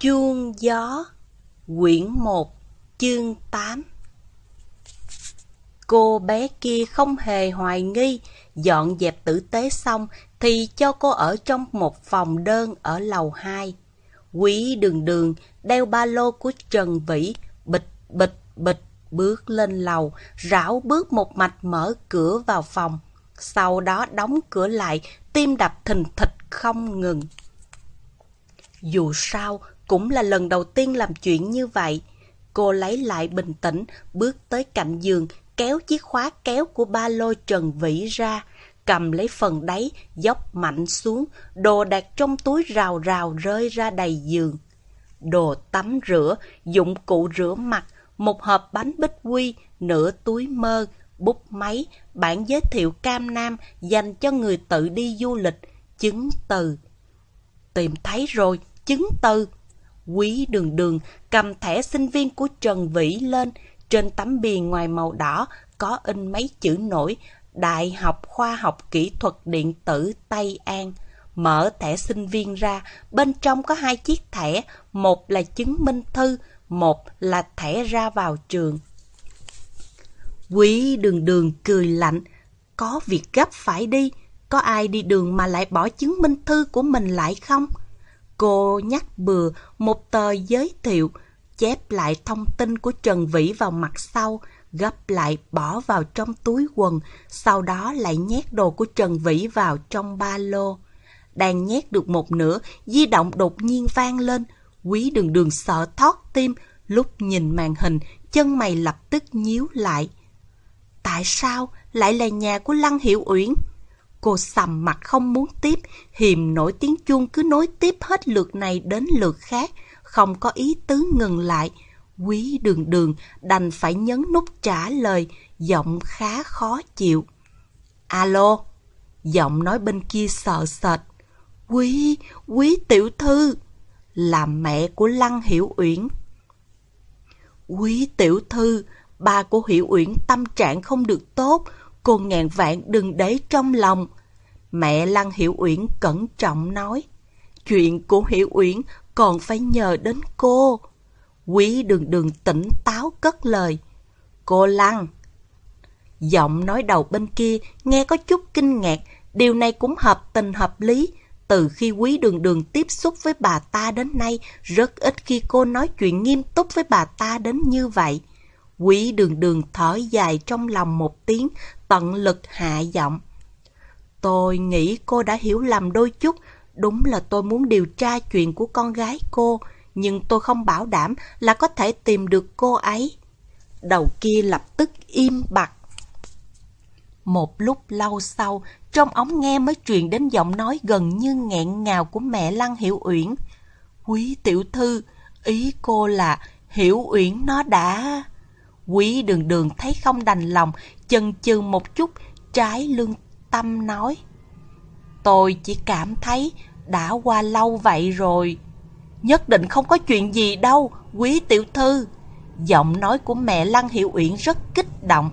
Chuông gió Quyển 1 Chương 8 Cô bé kia không hề hoài nghi, dọn dẹp tử tế xong thì cho cô ở trong một phòng đơn ở lầu 2. Quý đường đường đeo ba lô của Trần Vĩ, bịch bịch bịch bước lên lầu, rảo bước một mạch mở cửa vào phòng. Sau đó đóng cửa lại, tim đập thình thịch không ngừng. Dù sao, cũng là lần đầu tiên làm chuyện như vậy. Cô lấy lại bình tĩnh, bước tới cạnh giường, kéo chiếc khóa kéo của ba lô Trần Vĩ ra, cầm lấy phần đáy, dốc mạnh xuống, đồ đạc trong túi rào rào rơi ra đầy giường. Đồ tắm rửa, dụng cụ rửa mặt, một hộp bánh bích quy, nửa túi mơ, bút máy, bản giới thiệu cam nam dành cho người tự đi du lịch, chứng từ. Tìm thấy rồi, chứng từ. Quý đường đường cầm thẻ sinh viên của Trần Vĩ lên, trên tấm bìa ngoài màu đỏ có in mấy chữ nổi Đại học Khoa học Kỹ thuật Điện tử Tây An. Mở thẻ sinh viên ra, bên trong có hai chiếc thẻ, một là chứng minh thư, một là thẻ ra vào trường. Quý đường đường cười lạnh, có việc gấp phải đi, có ai đi đường mà lại bỏ chứng minh thư của mình lại không? Cô nhắc bừa một tờ giới thiệu, chép lại thông tin của Trần Vĩ vào mặt sau, gấp lại bỏ vào trong túi quần, sau đó lại nhét đồ của Trần Vĩ vào trong ba lô. Đang nhét được một nửa, di động đột nhiên vang lên. Quý đường đường sợ thót tim, lúc nhìn màn hình, chân mày lập tức nhíu lại. Tại sao lại là nhà của Lăng Hiểu Uyển? Cô sầm mặt không muốn tiếp, hiềm nổi tiếng chuông cứ nối tiếp hết lượt này đến lượt khác, không có ý tứ ngừng lại. Quý đường đường đành phải nhấn nút trả lời, giọng khá khó chịu. Alo, giọng nói bên kia sợ sệt. Quý, quý tiểu thư, là mẹ của Lăng Hiểu Uyển. Quý tiểu thư, ba của Hiểu Uyển tâm trạng không được tốt, cô ngàn vạn đừng để trong lòng. Mẹ Lăng Hiểu Uyển cẩn trọng nói, chuyện của Hiểu Uyển còn phải nhờ đến cô. Quý đường đường tỉnh táo cất lời. Cô Lăng. Giọng nói đầu bên kia nghe có chút kinh ngạc, điều này cũng hợp tình hợp lý. Từ khi quý đường đường tiếp xúc với bà ta đến nay, rất ít khi cô nói chuyện nghiêm túc với bà ta đến như vậy. Quý đường đường thở dài trong lòng một tiếng, tận lực hạ giọng. Tôi nghĩ cô đã hiểu lầm đôi chút, đúng là tôi muốn điều tra chuyện của con gái cô, nhưng tôi không bảo đảm là có thể tìm được cô ấy. Đầu kia lập tức im bặt. Một lúc lâu sau, trong ống nghe mới truyền đến giọng nói gần như nghẹn ngào của mẹ Lăng Hiểu Uyển. Quý tiểu thư, ý cô là Hiểu Uyển nó đã... Quý đường đường thấy không đành lòng, chần chừ một chút, trái lương tâm nói. Tôi chỉ cảm thấy đã qua lâu vậy rồi. Nhất định không có chuyện gì đâu, quý tiểu thư. Giọng nói của mẹ Lăng hiệu Uyển rất kích động.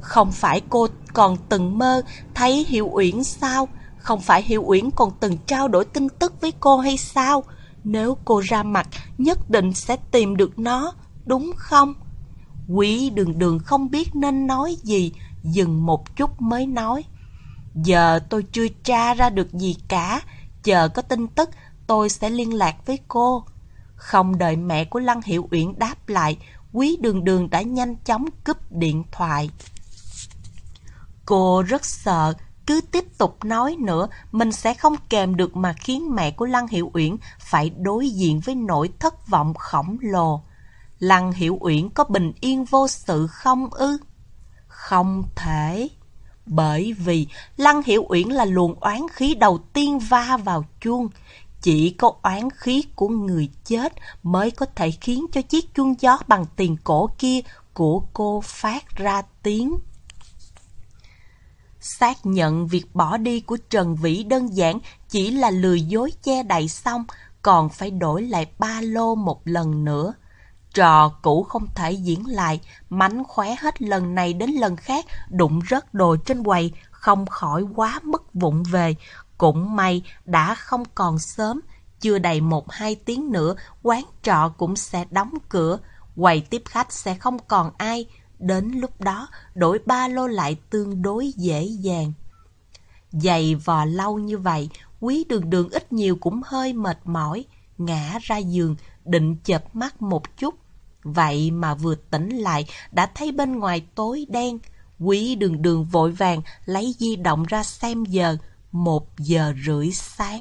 Không phải cô còn từng mơ thấy hiệu Uyển sao? Không phải hiệu Uyển còn từng trao đổi tin tức với cô hay sao? Nếu cô ra mặt, nhất định sẽ tìm được nó, đúng không? Quý đường đường không biết nên nói gì, dừng một chút mới nói. Giờ tôi chưa tra ra được gì cả, chờ có tin tức tôi sẽ liên lạc với cô. Không đợi mẹ của Lăng Hiểu Uyển đáp lại, quý đường đường đã nhanh chóng cúp điện thoại. Cô rất sợ, cứ tiếp tục nói nữa, mình sẽ không kèm được mà khiến mẹ của Lăng Hiểu Uyển phải đối diện với nỗi thất vọng khổng lồ. Lăng Hiểu Uyển có bình yên vô sự không ư? Không thể. Bởi vì Lăng Hiểu Uyển là luồng oán khí đầu tiên va vào chuông. Chỉ có oán khí của người chết mới có thể khiến cho chiếc chuông gió bằng tiền cổ kia của cô phát ra tiếng. Xác nhận việc bỏ đi của Trần Vĩ đơn giản chỉ là lừa dối che đậy xong, còn phải đổi lại ba lô một lần nữa. Trò cũ không thể diễn lại, mánh khóe hết lần này đến lần khác, đụng rớt đồ trên quầy, không khỏi quá mất vụng về. Cũng may đã không còn sớm, Chưa đầy một hai tiếng nữa, quán trọ cũng sẽ đóng cửa, quầy tiếp khách sẽ không còn ai. Đến lúc đó, đổi ba lô lại tương đối dễ dàng. Dày vò lâu như vậy, quý đường đường ít nhiều cũng hơi mệt mỏi, ngã ra giường, định chợp mắt một chút. Vậy mà vừa tỉnh lại, đã thấy bên ngoài tối đen. Quý đường đường vội vàng lấy di động ra xem giờ, một giờ rưỡi sáng.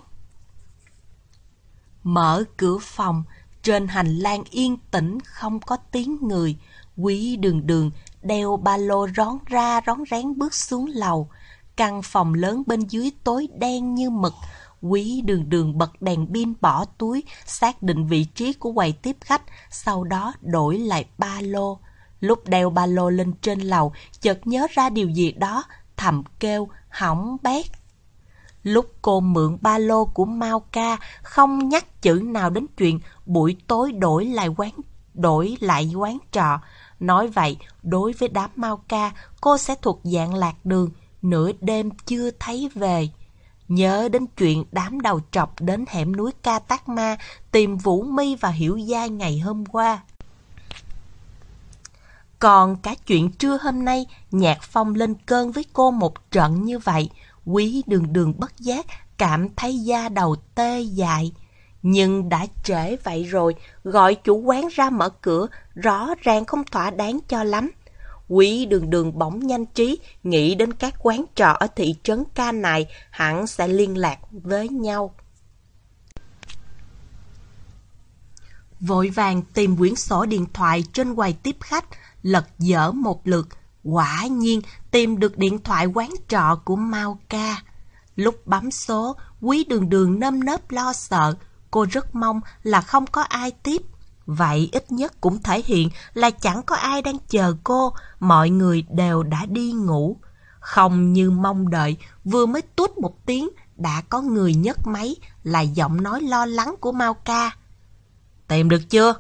Mở cửa phòng, trên hành lang yên tĩnh không có tiếng người. Quý đường đường đeo ba lô rón ra rón rén bước xuống lầu. Căn phòng lớn bên dưới tối đen như mực. Quý đường đường bật đèn pin bỏ túi, xác định vị trí của quầy tiếp khách, sau đó đổi lại ba lô. Lúc đeo ba lô lên trên lầu, chợt nhớ ra điều gì đó, thầm kêu, hỏng bét. Lúc cô mượn ba lô của Mao Ca, không nhắc chữ nào đến chuyện buổi tối đổi lại quán đổi lại quán trọ. Nói vậy, đối với đám Mao Ca, cô sẽ thuộc dạng lạc đường, nửa đêm chưa thấy về. Nhớ đến chuyện đám đầu trọc đến hẻm núi Ca Tát Ma tìm Vũ Mi và Hiểu Gia ngày hôm qua. Còn cả chuyện trưa hôm nay, Nhạc Phong lên cơn với cô một trận như vậy, quý đường đường bất giác, cảm thấy da đầu tê dại. Nhưng đã trễ vậy rồi, gọi chủ quán ra mở cửa, rõ ràng không thỏa đáng cho lắm. Quý đường đường bỗng nhanh trí, nghĩ đến các quán trọ ở thị trấn ca này hẳn sẽ liên lạc với nhau. Vội vàng tìm quyển sổ điện thoại trên quầy tiếp khách, lật dở một lượt, quả nhiên tìm được điện thoại quán trọ của Mao Ca. Lúc bấm số, quý đường đường nơm nớp lo sợ, cô rất mong là không có ai tiếp. Vậy ít nhất cũng thể hiện là chẳng có ai đang chờ cô, mọi người đều đã đi ngủ. Không như mong đợi, vừa mới tút một tiếng, đã có người nhấc máy là giọng nói lo lắng của Mao Ca. Tìm được chưa?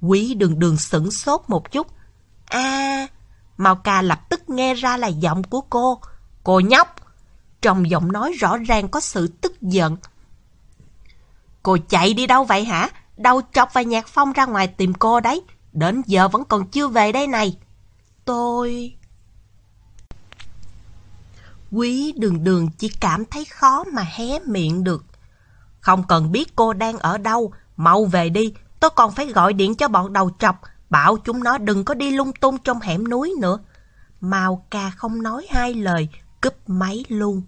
Quý đường đường sửng sốt một chút. À, Mao Ca lập tức nghe ra là giọng của cô. Cô nhóc! Trong giọng nói rõ ràng có sự tức giận. Cô chạy đi đâu vậy hả? Đầu chọc và nhạc phong ra ngoài tìm cô đấy. Đến giờ vẫn còn chưa về đây này. Tôi... Quý đường đường chỉ cảm thấy khó mà hé miệng được. Không cần biết cô đang ở đâu, mau về đi, tôi còn phải gọi điện cho bọn đầu trọc, bảo chúng nó đừng có đi lung tung trong hẻm núi nữa. Mao ca không nói hai lời, cúp máy luôn.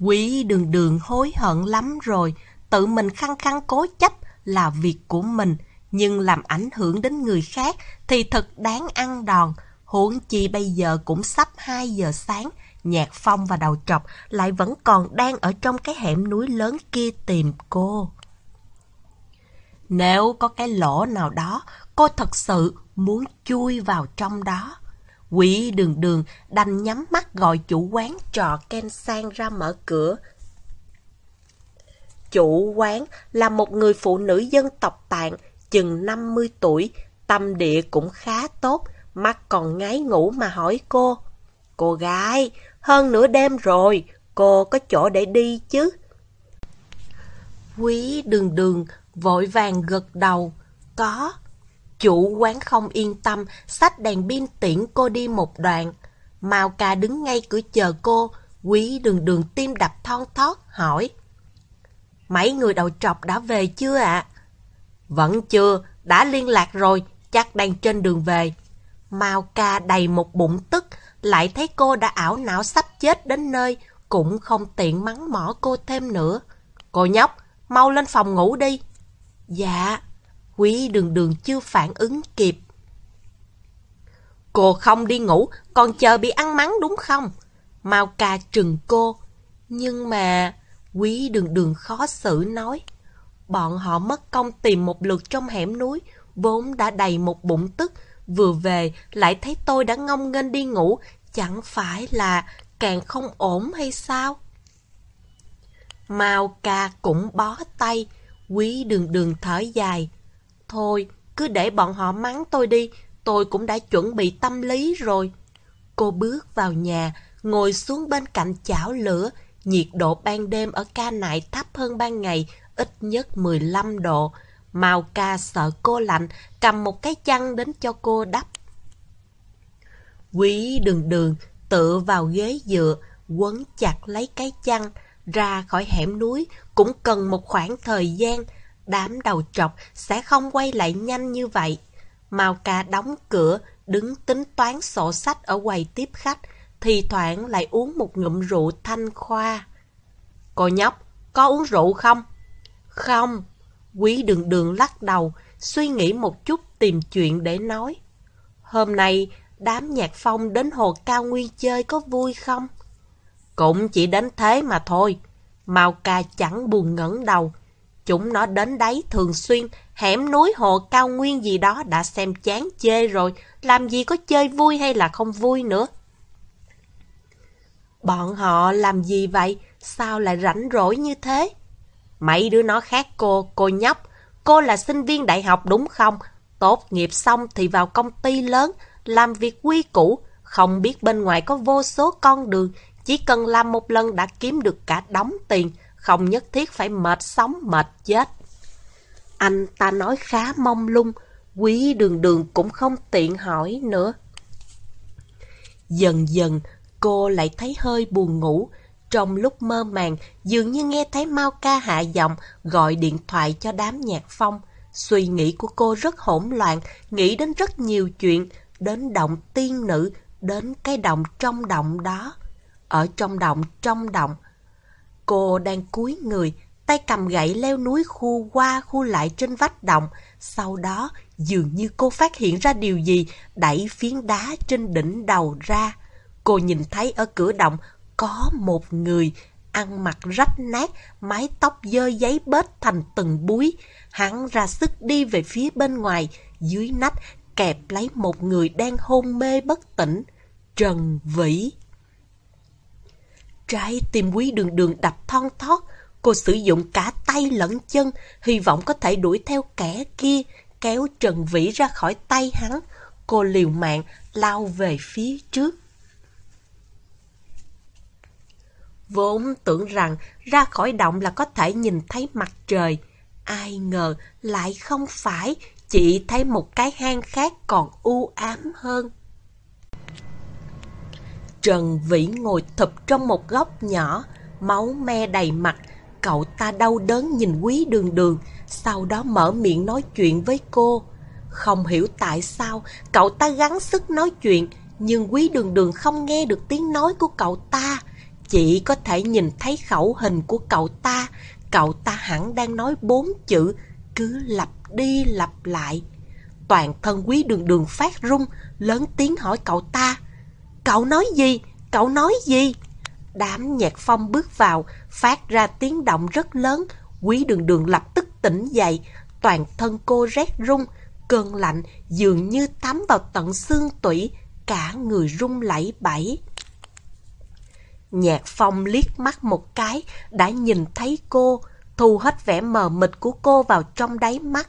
Quý đường đường hối hận lắm rồi, tự mình khăng khăng cố chấp là việc của mình, nhưng làm ảnh hưởng đến người khác thì thật đáng ăn đòn. Huống chi bây giờ cũng sắp 2 giờ sáng, Nhạc Phong và Đầu Trọc lại vẫn còn đang ở trong cái hẻm núi lớn kia tìm cô. Nếu có cái lỗ nào đó, cô thật sự muốn chui vào trong đó. Quỷ đường đường đành nhắm mắt gọi chủ quán trò Ken Sang ra mở cửa. Chủ quán là một người phụ nữ dân tộc tạng, chừng 50 tuổi, tâm địa cũng khá tốt, mắt còn ngái ngủ mà hỏi cô. Cô gái, hơn nửa đêm rồi, cô có chỗ để đi chứ? Quý đường đường vội vàng gật đầu. Có. Chủ quán không yên tâm, xách đèn pin tiễn cô đi một đoạn. Mao ca đứng ngay cửa chờ cô, quý đường đường tim đập thon thót, hỏi. Mấy người đầu trọc đã về chưa ạ? Vẫn chưa, đã liên lạc rồi, chắc đang trên đường về. Mao ca đầy một bụng tức, lại thấy cô đã ảo não sắp chết đến nơi, cũng không tiện mắng mỏ cô thêm nữa. Cô nhóc, mau lên phòng ngủ đi. Dạ, quý đường đường chưa phản ứng kịp. Cô không đi ngủ, còn chờ bị ăn mắng đúng không? Mao ca trừng cô. Nhưng mà... Quý đường đường khó xử nói. Bọn họ mất công tìm một lượt trong hẻm núi, vốn đã đầy một bụng tức, vừa về lại thấy tôi đã ngông nghênh đi ngủ, chẳng phải là càng không ổn hay sao? Mao ca cũng bó tay, quý đường đường thở dài. Thôi, cứ để bọn họ mắng tôi đi, tôi cũng đã chuẩn bị tâm lý rồi. Cô bước vào nhà, ngồi xuống bên cạnh chảo lửa, nhiệt độ ban đêm ở ca nại thấp hơn ban ngày, ít nhất 15 độ. Mao ca sợ cô lạnh, cầm một cái chăn đến cho cô đắp. Quý đường đường tựa vào ghế dựa, quấn chặt lấy cái chăn, ra khỏi hẻm núi cũng cần một khoảng thời gian, đám đầu trọc sẽ không quay lại nhanh như vậy. Mao ca đóng cửa, đứng tính toán sổ sách ở quầy tiếp khách, thì thoảng lại uống một ngụm rượu thanh khoa. Cô nhóc, có uống rượu không? Không. Quý đường đường lắc đầu, suy nghĩ một chút tìm chuyện để nói. Hôm nay, đám nhạc phong đến hồ cao nguyên chơi có vui không? Cũng chỉ đến thế mà thôi. Mao ca chẳng buồn ngẩng đầu. Chúng nó đến đấy thường xuyên, hẻm núi hồ cao nguyên gì đó đã xem chán chê rồi, làm gì có chơi vui hay là không vui nữa. Bọn họ làm gì vậy? Sao lại rảnh rỗi như thế? Mấy đứa nó khác cô, cô nhóc. Cô là sinh viên đại học đúng không? Tốt nghiệp xong thì vào công ty lớn, làm việc quy củ, không biết bên ngoài có vô số con đường, chỉ cần làm một lần đã kiếm được cả đống tiền, không nhất thiết phải mệt sống mệt chết. Anh ta nói khá mong lung, quý đường đường cũng không tiện hỏi nữa. Dần dần, cô lại thấy hơi buồn ngủ. Trong lúc mơ màng, dường như nghe thấy Mao ca hạ giọng gọi điện thoại cho đám nhạc phong. Suy nghĩ của cô rất hỗn loạn, nghĩ đến rất nhiều chuyện, đến động tiên nữ, đến cái động trong động đó. Ở trong động trong động, cô đang cúi người, tay cầm gậy leo núi khu qua khu lại trên vách động. Sau đó, dường như cô phát hiện ra điều gì, đẩy phiến đá trên đỉnh đầu ra. Cô nhìn thấy ở cửa động có một người ăn mặc rách nát, mái tóc dơ giấy bết thành từng búi. Hắn ra sức đi về phía bên ngoài, dưới nách kẹp lấy một người đang hôn mê bất tỉnh. Trần Vĩ Trái tim quý đường đường đập thon thót, cô sử dụng cả tay lẫn chân, hy vọng có thể đuổi theo kẻ kia, kéo Trần Vĩ ra khỏi tay hắn. Cô liều mạng lao về phía trước. Vốn tưởng rằng ra khỏi động là có thể nhìn thấy mặt trời. Ai ngờ lại không phải, chỉ thấy một cái hang khác còn u ám hơn. Trần Vĩ ngồi thụp trong một góc nhỏ, máu me đầy mặt. Cậu ta đau đớn nhìn quý đường đường, sau đó mở miệng nói chuyện với cô. Không hiểu tại sao cậu ta gắng sức nói chuyện, nhưng quý đường đường không nghe được tiếng nói của cậu ta. Chỉ có thể nhìn thấy khẩu hình của cậu ta, cậu ta hẳn đang nói bốn chữ, cứ lặp đi lặp lại. Toàn thân quý đường đường phát run, lớn tiếng hỏi cậu ta. Cậu nói gì? Cậu nói gì? Đám nhạc phong bước vào, phát ra tiếng động rất lớn. Quý đường đường lập tức tỉnh dậy, toàn thân cô rét run, cơn lạnh dường như tắm vào tận xương tủy, cả người run lẩy bẩy. Nhạc phong liếc mắt một cái, đã nhìn thấy cô, thu hết vẻ mờ mịt của cô vào trong đáy mắt.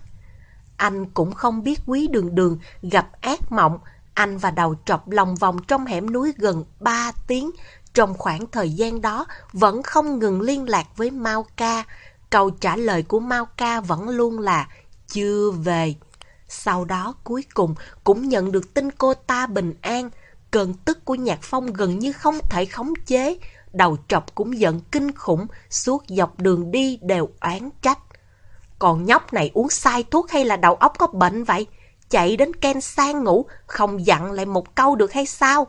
Anh cũng không biết quý đường đường gặp ác mộng, anh và đầu trọc lòng vòng trong hẻm núi gần 3 tiếng. Trong khoảng thời gian đó, vẫn không ngừng liên lạc với Mao Ca. Câu trả lời của Mao Ca vẫn luôn là chưa về. Sau đó cuối cùng cũng nhận được tin cô ta bình an. Cơn tức của Nhạc Phong gần như không thể khống chế. Đầu trọc cũng giận kinh khủng, suốt dọc đường đi đều oán trách. Còn nhóc này uống sai thuốc hay là đầu óc có bệnh vậy? Chạy đến Ken sang ngủ, không dặn lại một câu được hay sao?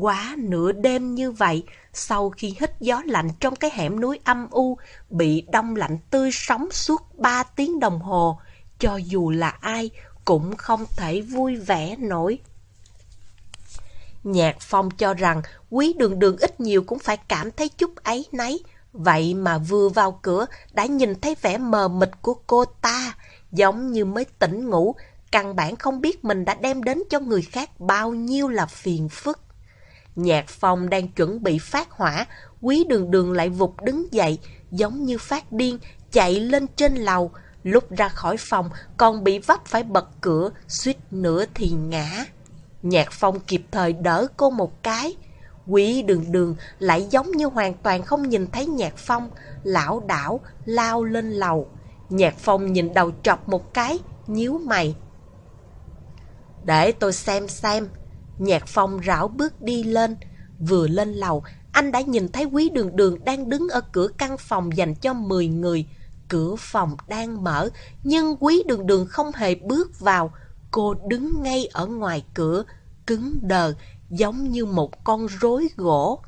Quá nửa đêm như vậy, sau khi hít gió lạnh trong cái hẻm núi âm u, bị đông lạnh tươi sống suốt ba tiếng đồng hồ, cho dù là ai cũng không thể vui vẻ nổi. Nhạc Phong cho rằng quý đường đường ít nhiều cũng phải cảm thấy chút ấy nấy. Vậy mà vừa vào cửa đã nhìn thấy vẻ mờ mịt của cô ta, giống như mới tỉnh ngủ, căn bản không biết mình đã đem đến cho người khác bao nhiêu là phiền phức. Nhạc Phong đang chuẩn bị phát hỏa, quý đường đường lại vụt đứng dậy, giống như phát điên, chạy lên trên lầu. Lúc ra khỏi phòng còn bị vấp phải bật cửa, suýt nữa thì ngã. Nhạc Phong kịp thời đỡ cô một cái. Quý đường đường lại giống như hoàn toàn không nhìn thấy Nhạc Phong, lão đảo lao lên lầu. Nhạc Phong nhìn đầu trọc một cái, nhíu mày. Để tôi xem xem. Nhạc Phong rảo bước đi lên. Vừa lên lầu, anh đã nhìn thấy quý đường đường đang đứng ở cửa căn phòng dành cho 10 người. Cửa phòng đang mở, nhưng quý đường đường không hề bước vào. Cô đứng ngay ở ngoài cửa, cứng đờ, giống như một con rối gỗ.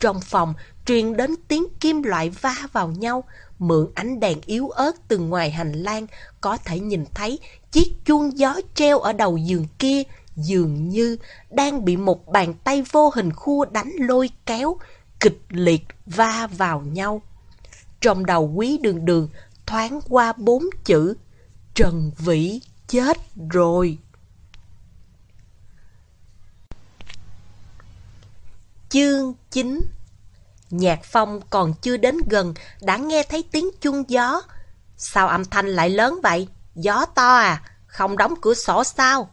Trong phòng truyền đến tiếng kim loại va vào nhau, mượn ánh đèn yếu ớt từ ngoài hành lang, có thể nhìn thấy chiếc chuông gió treo ở đầu giường kia, dường như đang bị một bàn tay vô hình khua đánh lôi kéo, kịch liệt va vào nhau. Trong đầu quý đường đường thoáng qua bốn chữ Trần Vĩ chết rồi. Chương 9 Nhạc phong còn chưa đến gần, đã nghe thấy tiếng chuông gió. Sao âm thanh lại lớn vậy? Gió to à? Không đóng cửa sổ sao?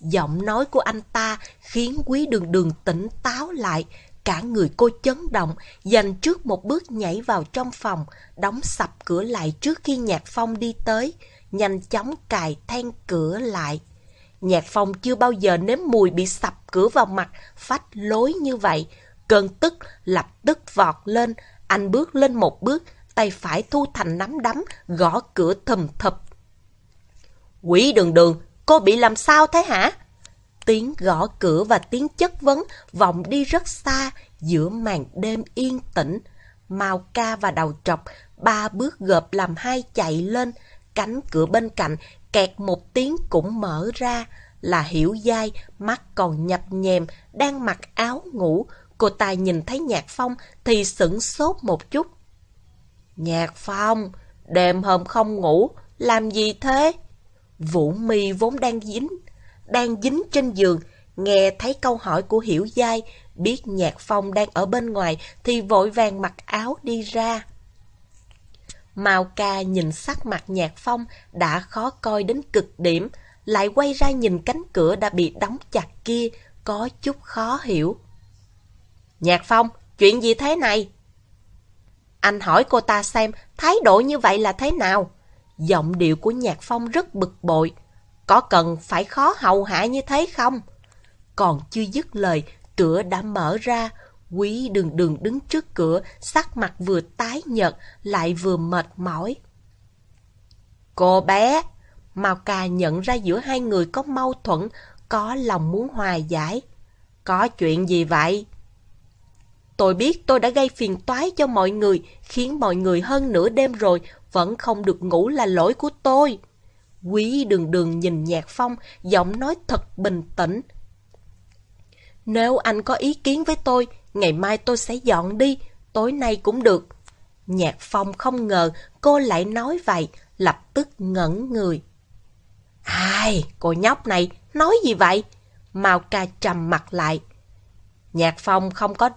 Giọng nói của anh ta khiến quý đường đường tỉnh táo lại. Cả người cô chấn động, dành trước một bước nhảy vào trong phòng, đóng sập cửa lại trước khi Nhạc Phong đi tới, nhanh chóng cài then cửa lại. Nhạc Phong chưa bao giờ nếm mùi bị sập cửa vào mặt, phách lối như vậy. Cơn tức lập tức vọt lên, anh bước lên một bước, tay phải thu thành nắm đấm, gõ cửa thầm thập. Quỷ đường đường, cô bị làm sao thế hả? Tiếng gõ cửa và tiếng chất vấn vọng đi rất xa giữa màn đêm yên tĩnh. Mao ca và đầu trọc, ba bước gợp làm hai chạy lên, cánh cửa bên cạnh kẹt một tiếng cũng mở ra, là hiểu dai, mắt còn nhập nhèm, đang mặc áo ngủ. Cô ta nhìn thấy Nhạc Phong thì sửng sốt một chút. Nhạc Phong, đêm hôm không ngủ, làm gì thế? Vũ mi vốn đang dính, đang dính trên giường, nghe thấy câu hỏi của Hiểu Giai, biết Nhạc Phong đang ở bên ngoài thì vội vàng mặc áo đi ra. Mao ca nhìn sắc mặt Nhạc Phong đã khó coi đến cực điểm, lại quay ra nhìn cánh cửa đã bị đóng chặt kia, có chút khó hiểu. Nhạc Phong, chuyện gì thế này? Anh hỏi cô ta xem thái độ như vậy là thế nào? Giọng điệu của Nhạc Phong rất bực bội. Có cần phải khó hầu hạ như thế không? Còn chưa dứt lời, cửa đã mở ra. Quý đường đường đứng trước cửa, sắc mặt vừa tái nhợt, lại vừa mệt mỏi. Cô bé! Mao ca nhận ra giữa hai người có mâu thuẫn, có lòng muốn hòa giải. Có chuyện gì vậy? Tôi biết tôi đã gây phiền toái cho mọi người, khiến mọi người hơn nửa đêm rồi vẫn không được ngủ là lỗi của tôi. Quý đường đường nhìn Nhạc Phong, giọng nói thật bình tĩnh. Nếu anh có ý kiến với tôi, ngày mai tôi sẽ dọn đi, tối nay cũng được. Nhạc Phong không ngờ cô lại nói vậy, lập tức ngẩn người. Ai, cô nhóc này, nói gì vậy? Mao ca trầm mặt lại. Nhạc Phong không có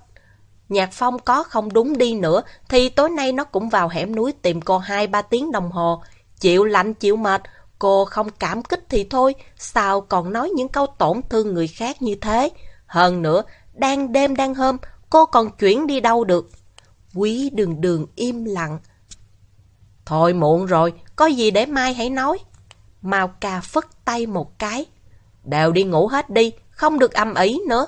Nhạc Phong có không đúng đi nữa, thì tối nay nó cũng vào hẻm núi tìm cô hai ba tiếng đồng hồ. Chịu lạnh chịu mệt, cô không cảm kích thì thôi, sao còn nói những câu tổn thương người khác như thế. Hơn nữa, đang đêm đang hôm, cô còn chuyển đi đâu được. Quý đường đường im lặng. Thôi muộn rồi, có gì để mai hãy nói. Mao ca phất tay một cái. Đều đi ngủ hết đi, không được âm ý nữa.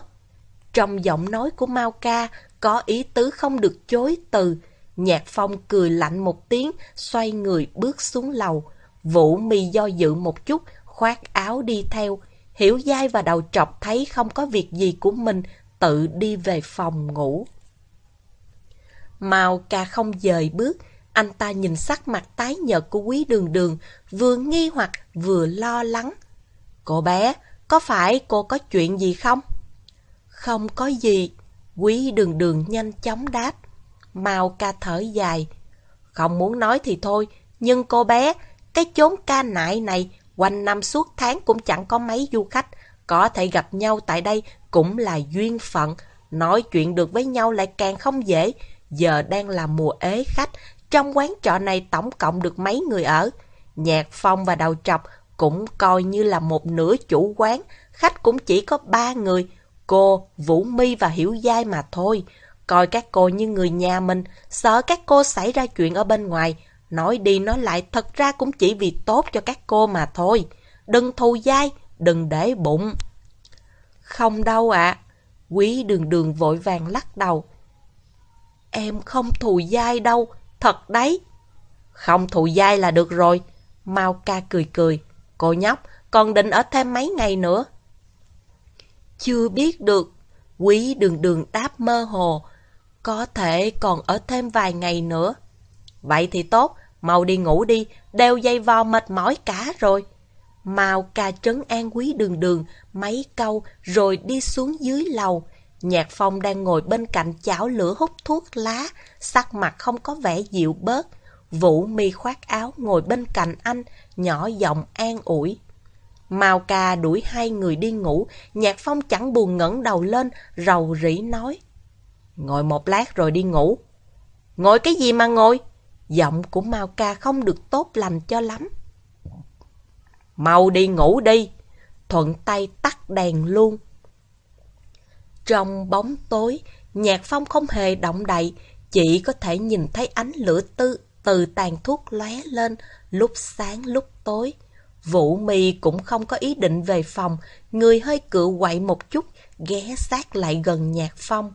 Trong giọng nói của Mao ca có ý tứ không được chối từ. Nhạc Phong cười lạnh một tiếng, xoay người bước xuống lầu. Vũ mi do dự một chút, khoác áo đi theo. Hiểu dai và đầu trọc thấy không có việc gì của mình, tự đi về phòng ngủ. Mao ca không dời bước, anh ta nhìn sắc mặt tái nhợt của quý đường đường, vừa nghi hoặc vừa lo lắng. Cô bé, có phải cô có chuyện gì không? Không có gì, Quý đường đường nhanh chóng đáp. Mao ca thở dài. Không muốn nói thì thôi, nhưng cô bé, cái chốn ca nại này, quanh năm suốt tháng cũng chẳng có mấy du khách. Có thể gặp nhau tại đây cũng là duyên phận. Nói chuyện được với nhau lại càng không dễ. Giờ đang là mùa ế khách. Trong quán trọ này tổng cộng được mấy người ở. Nhạc phong và đầu trọc cũng coi như là một nửa chủ quán. Khách cũng chỉ có ba người. Cô, Vũ Mi và Hiểu Giai mà thôi. Coi các cô như người nhà mình, sợ các cô xảy ra chuyện ở bên ngoài. Nói đi nói lại thật ra cũng chỉ vì tốt cho các cô mà thôi. Đừng thù dai, đừng để bụng. Không đâu ạ. Quý đường đường vội vàng lắc đầu. Em không thù dai đâu, thật đấy. Không thù dai là được rồi. Mau ca cười cười. Cô nhóc, còn định ở thêm mấy ngày nữa? Chưa biết được. Quý đường đường đáp mơ hồ. Có thể còn ở thêm vài ngày nữa. Vậy thì tốt, mau đi ngủ đi, đeo dây vào mệt mỏi cả rồi. Mao ca trấn an quý đường đường, mấy câu rồi đi xuống dưới lầu. Nhạc phong đang ngồi bên cạnh chảo lửa hút thuốc lá, sắc mặt không có vẻ dịu bớt. Vũ mi khoác áo ngồi bên cạnh anh, nhỏ giọng an ủi. Mao ca đuổi hai người đi ngủ, Nhạc Phong chẳng buồn ngẩng đầu lên, rầu rĩ nói. Ngồi một lát rồi đi ngủ. Ngồi cái gì mà ngồi? Giọng của Mao ca không được tốt lành cho lắm. Mau đi ngủ đi. Thuận tay tắt đèn luôn. Trong bóng tối, Nhạc Phong không hề động đậy, chỉ có thể nhìn thấy ánh lửa tư từ tàn thuốc lóe lên, lúc sáng lúc tối. Vũ mi cũng không có ý định về phòng, người hơi cựa quậy một chút, ghé sát lại gần Nhạc Phong.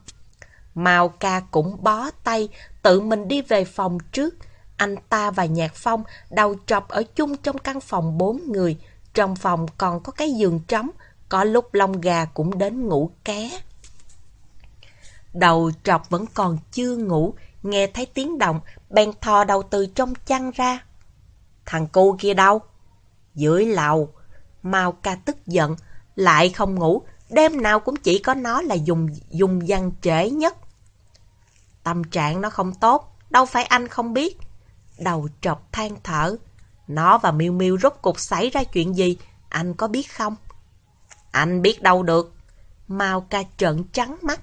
Mao ca cũng bó tay, tự mình đi về phòng trước. Anh ta và Nhạc Phong đầu trọc ở chung trong căn phòng bốn người. Trong phòng còn có cái giường trống, có lúc lông gà cũng đến ngủ ké. Đầu trọc vẫn còn chưa ngủ, nghe thấy tiếng động, bèn thò đầu từ trong chăn ra. Thằng cu kia đâu? Dưới lầu. Mao ca tức giận, lại không ngủ, đêm nào cũng chỉ có nó là dùng dùng văn trễ nhất. Tâm trạng nó không tốt, đâu phải anh không biết. Đầu trọc than thở. Nó và Miu Miu rốt cục xảy ra chuyện gì, anh có biết không? Anh biết đâu được. Mao ca trợn trắng mắt.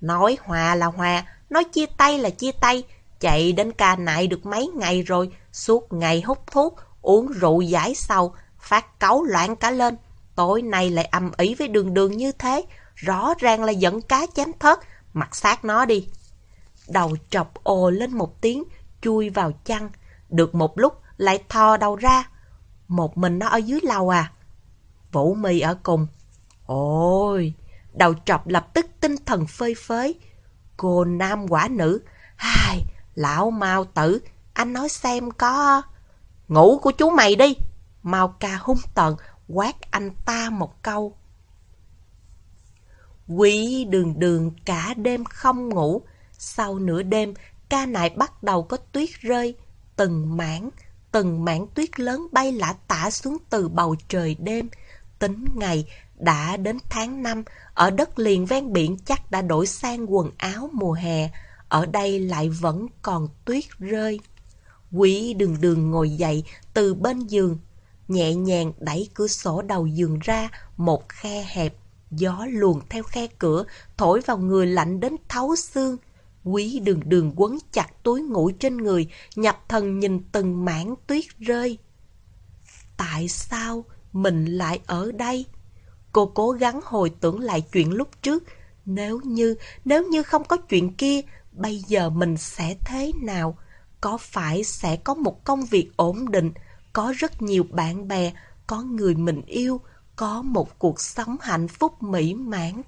Nói hòa là hòa, nói chia tay là chia tay. Chạy đến ca nại được mấy ngày rồi, suốt ngày hút thuốc, uống rượu giải sầu, phát cáu loạn cả lên. Tối nay lại âm ý với đường đường như thế, rõ ràng là dẫn cá chém thớt, mặt sát nó đi. Đầu trọc ồ lên một tiếng, chui vào chăn. Được một lúc, lại thò đầu ra. Một mình nó ở dưới lầu à? Vũ mì ở cùng. Ôi! Đầu trọc lập tức tinh thần phơi phới. Cô nam quả nữ. Hai, lão mau tử, anh nói xem có... Ngủ của chú mày đi. Mau ca hung tợn, quát anh ta một câu. Quý đường đường cả đêm không ngủ. Sau nửa đêm, ca nại bắt đầu có tuyết rơi. Từng mảng, từng mảng tuyết lớn bay lả tả xuống từ bầu trời đêm. Tính ngày, đã đến tháng 5, ở đất liền ven biển chắc đã đổi sang quần áo mùa hè. Ở đây lại vẫn còn tuyết rơi. Quý đường đường ngồi dậy từ bên giường, nhẹ nhàng đẩy cửa sổ đầu giường ra một khe hẹp. Gió luồn theo khe cửa, thổi vào người lạnh đến thấu xương. Quý đường đường quấn chặt túi ngủ trên người, nhập thần nhìn từng mảng tuyết rơi. Tại sao mình lại ở đây? Cô cố gắng hồi tưởng lại chuyện lúc trước. Nếu như, nếu như không có chuyện kia, bây giờ mình sẽ thế nào? Có phải sẽ có một công việc ổn định, có rất nhiều bạn bè, có người mình yêu, có một cuộc sống hạnh phúc mỹ mãn?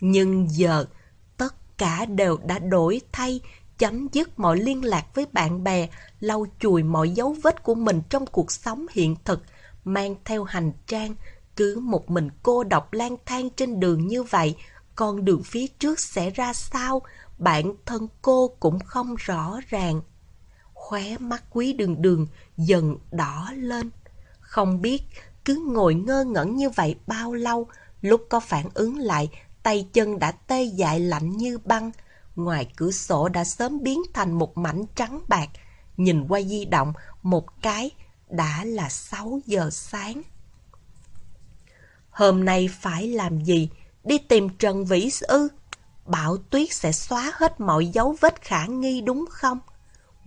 Nhưng giờ, tất cả đều đã đổi thay, chấm dứt mọi liên lạc với bạn bè, lau chùi mọi dấu vết của mình trong cuộc sống hiện thực, mang theo hành trang, cứ một mình cô độc lang thang trên đường như vậy, con đường phía trước sẽ ra sao, bản thân cô cũng không rõ ràng. Khóe mắt quý đường đường dần đỏ lên. Không biết cứ ngồi ngơ ngẩn như vậy bao lâu, lúc có phản ứng lại, tay chân đã tê dại lạnh như băng. Ngoài cửa sổ đã sớm biến thành một mảnh trắng bạc. Nhìn qua di động, một cái đã là 6 giờ sáng. Hôm nay phải làm gì? Đi tìm Trần Vĩ ư? Bão tuyết sẽ xóa hết mọi dấu vết khả nghi đúng không?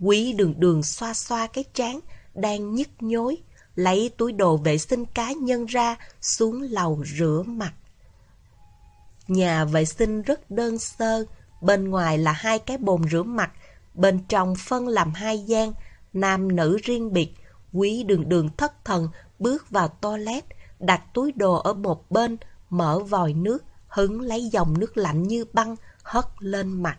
Quý đường đường xoa xoa cái trán, đang nhức nhối, lấy túi đồ vệ sinh cá nhân ra, xuống lầu rửa mặt. Nhà vệ sinh rất đơn sơ, bên ngoài là hai cái bồn rửa mặt, bên trong phân làm hai gian, nam nữ riêng biệt. Quý đường đường thất thần bước vào toilet, đặt túi đồ ở một bên, mở vòi nước, hứng lấy dòng nước lạnh như băng, hất lên mặt.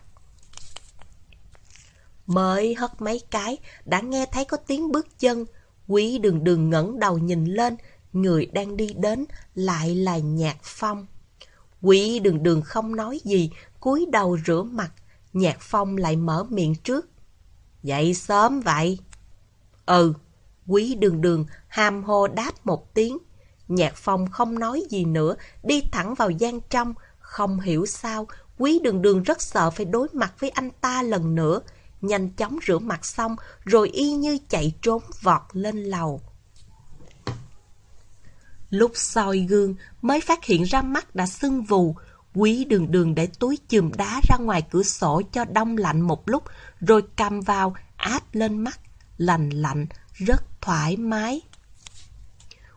Mới hất mấy cái, đã nghe thấy có tiếng bước chân. Quý đường đường ngẩng đầu nhìn lên, người đang đi đến lại là Nhạc Phong. Quý đường đường không nói gì, cúi đầu rửa mặt. Nhạc Phong lại mở miệng trước. Dậy sớm vậy? Ừ, quý đường đường hàm hồ đáp một tiếng. Nhạc Phong không nói gì nữa, đi thẳng vào gian trong. Không hiểu sao, quý đường đường rất sợ phải đối mặt với anh ta lần nữa. Nhanh chóng rửa mặt xong, rồi y như chạy trốn vọt lên lầu. Lúc soi gương mới phát hiện ra mắt đã sưng vù. Quý đường đường để túi chùm đá ra ngoài cửa sổ cho đông lạnh một lúc, rồi cầm vào, áp lên mắt. Lành lạnh, rất thoải mái.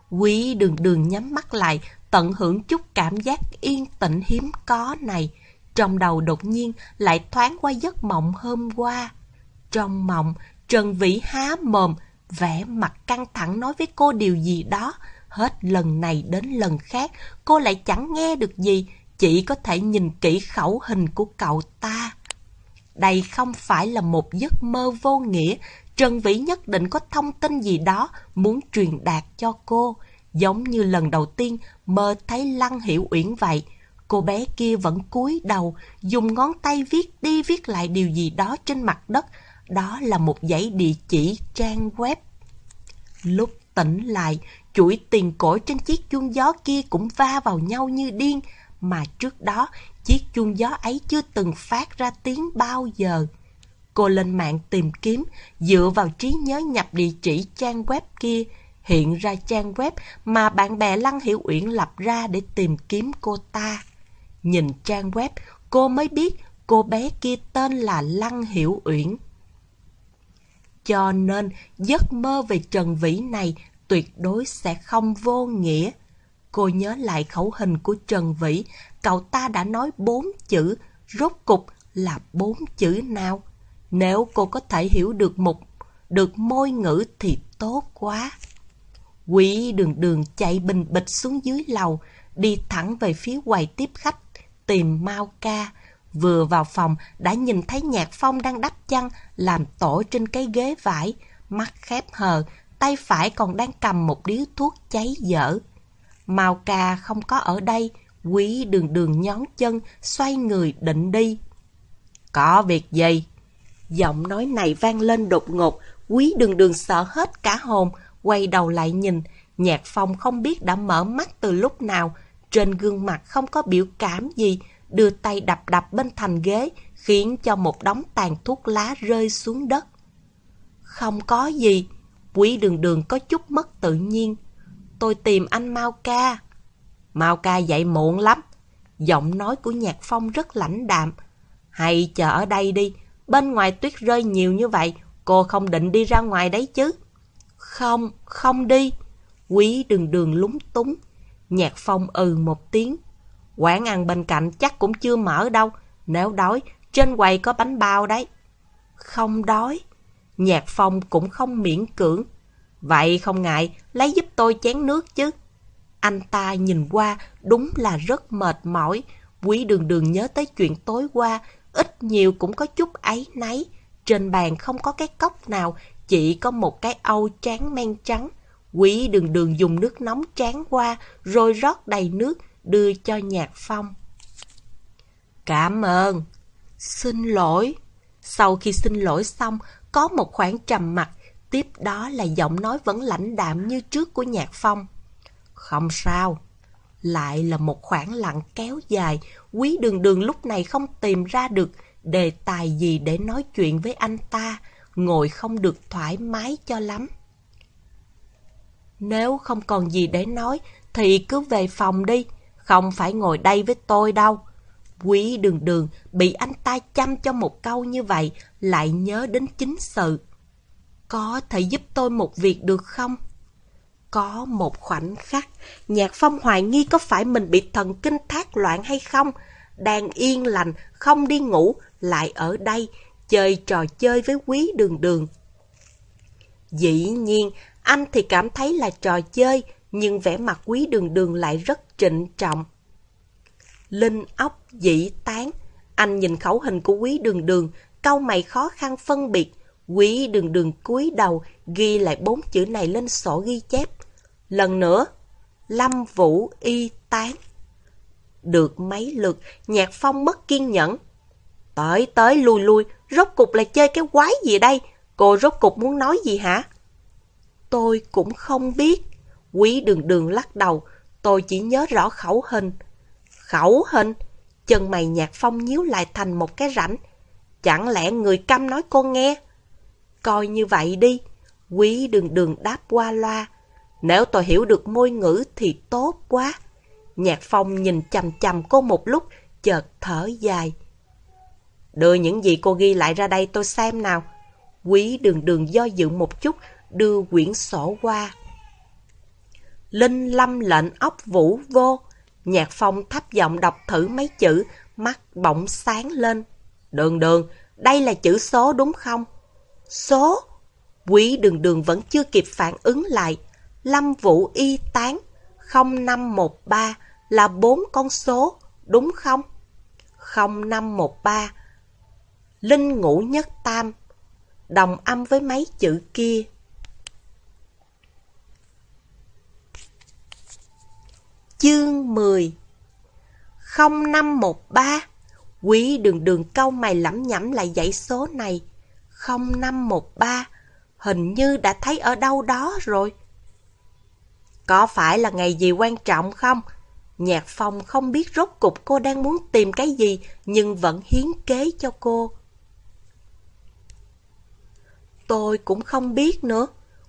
Quý đường đường nhắm mắt lại, tận hưởng chút cảm giác yên tĩnh hiếm có này. Trong đầu đột nhiên lại thoáng qua giấc mộng hôm qua. Trong mộng, Trần Vĩ há mồm, vẻ mặt căng thẳng nói với cô điều gì đó. Hết lần này đến lần khác, cô lại chẳng nghe được gì, chỉ có thể nhìn kỹ khẩu hình của cậu ta. Đây không phải là một giấc mơ vô nghĩa, Trần Vĩ nhất định có thông tin gì đó muốn truyền đạt cho cô, giống như lần đầu tiên mơ thấy Lăng Hiểu Uyển vậy. Cô bé kia vẫn cúi đầu, dùng ngón tay viết đi viết lại điều gì đó trên mặt đất. Đó là một dãy địa chỉ trang web. Lúc tỉnh lại, chuỗi tiền cổ trên chiếc chuông gió kia cũng va vào nhau như điên, mà trước đó chiếc chuông gió ấy chưa từng phát ra tiếng bao giờ. Cô lên mạng tìm kiếm, dựa vào trí nhớ nhập địa chỉ trang web kia, hiện ra trang web mà bạn bè Lăng Hiểu Uyển lập ra để tìm kiếm cô ta. Nhìn trang web, cô mới biết cô bé kia tên là Lăng Hiểu Uyển. Cho nên, giấc mơ về Trần Vĩ này tuyệt đối sẽ không vô nghĩa. Cô nhớ lại khẩu hình của Trần Vĩ, cậu ta đã nói bốn chữ, rốt cục là bốn chữ nào? Nếu cô có thể hiểu được một, được môi ngữ thì tốt quá. Quỷ đường đường chạy bình bịch xuống dưới lầu, đi thẳng về phía quầy tiếp khách, tìm Mao Ca. Vừa vào phòng đã nhìn thấy Nhạc Phong đang đắp chăn, làm tổ trên cái ghế vải, mắt khép hờ, tay phải còn đang cầm một điếu thuốc cháy dở. Mao Ca không có ở đây, quý đường đường nhón chân, xoay người định đi. Có việc gì? Giọng nói này vang lên đột ngột, quý đường đường sợ hết cả hồn, quay đầu lại nhìn. Nhạc phong không biết đã mở mắt từ lúc nào, trên gương mặt không có biểu cảm gì, đưa tay đập đập bên thành ghế, khiến cho một đống tàn thuốc lá rơi xuống đất. Không có gì, quý đường đường có chút mất tự nhiên. Tôi tìm anh Mao Ca. Mao Ca dậy muộn lắm. Giọng nói của Nhạc Phong rất lãnh đạm. Hay chờ ở đây đi, Bên ngoài tuyết rơi nhiều như vậy, cô không định đi ra ngoài đấy chứ? Không, không đi. Quý đường đường lúng túng. Nhạc phong ừ một tiếng. Quán ăn bên cạnh chắc cũng chưa mở đâu. Nếu đói, trên quầy có bánh bao đấy. Không đói. Nhạc phong cũng không miễn cưỡng. Vậy không ngại, lấy giúp tôi chén nước chứ. Anh ta nhìn qua đúng là rất mệt mỏi. Quý đường đường nhớ tới chuyện tối qua, ít nhiều cũng có chút ấy nấy. Trên bàn không có cái cốc nào, chỉ có một cái âu tráng men trắng. Quý đường đường dùng nước nóng tráng qua, rồi rót đầy nước, đưa cho nhạc phong. Cảm ơn. Xin lỗi. Sau khi xin lỗi xong, có một khoảng trầm mặt, tiếp đó là giọng nói vẫn lãnh đạm như trước của nhạc phong. Không sao. Lại là một khoảng lặng kéo dài, quý đường đường lúc này không tìm ra được đề tài gì để nói chuyện với anh ta, ngồi không được thoải mái cho lắm. Nếu không còn gì để nói, thì cứ về phòng đi, không phải ngồi đây với tôi đâu. Quý đường đường bị anh ta chăm cho một câu như vậy, lại nhớ đến chính sự. Có thể giúp tôi một việc được không? Có một khoảnh khắc, Nhạc Phong hoài nghi có phải mình bị thần kinh thác loạn hay không. Đang yên lành, không đi ngủ, lại ở đây, chơi trò chơi với quý đường đường. Dĩ nhiên, anh thì cảm thấy là trò chơi, nhưng vẻ mặt quý đường đường lại rất trịnh trọng. Linh ốc dĩ tán, anh nhìn khẩu hình của quý đường đường, câu mày khó khăn phân biệt. Quý đường đường cúi đầu, ghi lại bốn chữ này lên sổ ghi chép. Lần nữa, Lâm Vũ Y tán. Được mấy lượt, nhạc phong mất kiên nhẫn. Tới tới lui lui, rốt cục là chơi cái quái gì đây? Cô rốt cục muốn nói gì hả? Tôi cũng không biết. Quý đường đường lắc đầu, tôi chỉ nhớ rõ khẩu hình. Khẩu hình? Chân mày nhạc phong nhíu lại thành một cái rãnh. Chẳng lẽ người câm nói cô nghe? Coi như vậy đi. Quý đường đường đáp qua loa. Nếu tôi hiểu được môi ngữ thì tốt quá. Nhạc phong nhìn chầm chầm cô một lúc, chợt thở dài. Đưa những gì cô ghi lại ra đây tôi xem nào. Quý đường đường do dự một chút, đưa quyển sổ qua. Linh lâm lệnh ốc vũ vô. Nhạc phong thấp giọng đọc thử mấy chữ, mắt bỗng sáng lên. Đường đường, đây là chữ số đúng không? Số? Quý đường đường vẫn chưa kịp phản ứng lại. Lâm vũ y tán 0513 là bốn con số, đúng không? 0513 Linh ngũ nhất tam Đồng âm với mấy chữ kia Chương 10 0513 Quý đường đường câu mày lẩm nhẩm lại dãy số này. 0513 Hình như đã thấy ở đâu đó rồi. Có phải là ngày gì quan trọng không? Nhạc phong không biết rốt cục cô đang muốn tìm cái gì, Nhưng vẫn hiến kế cho cô. Tôi cũng không biết nữa.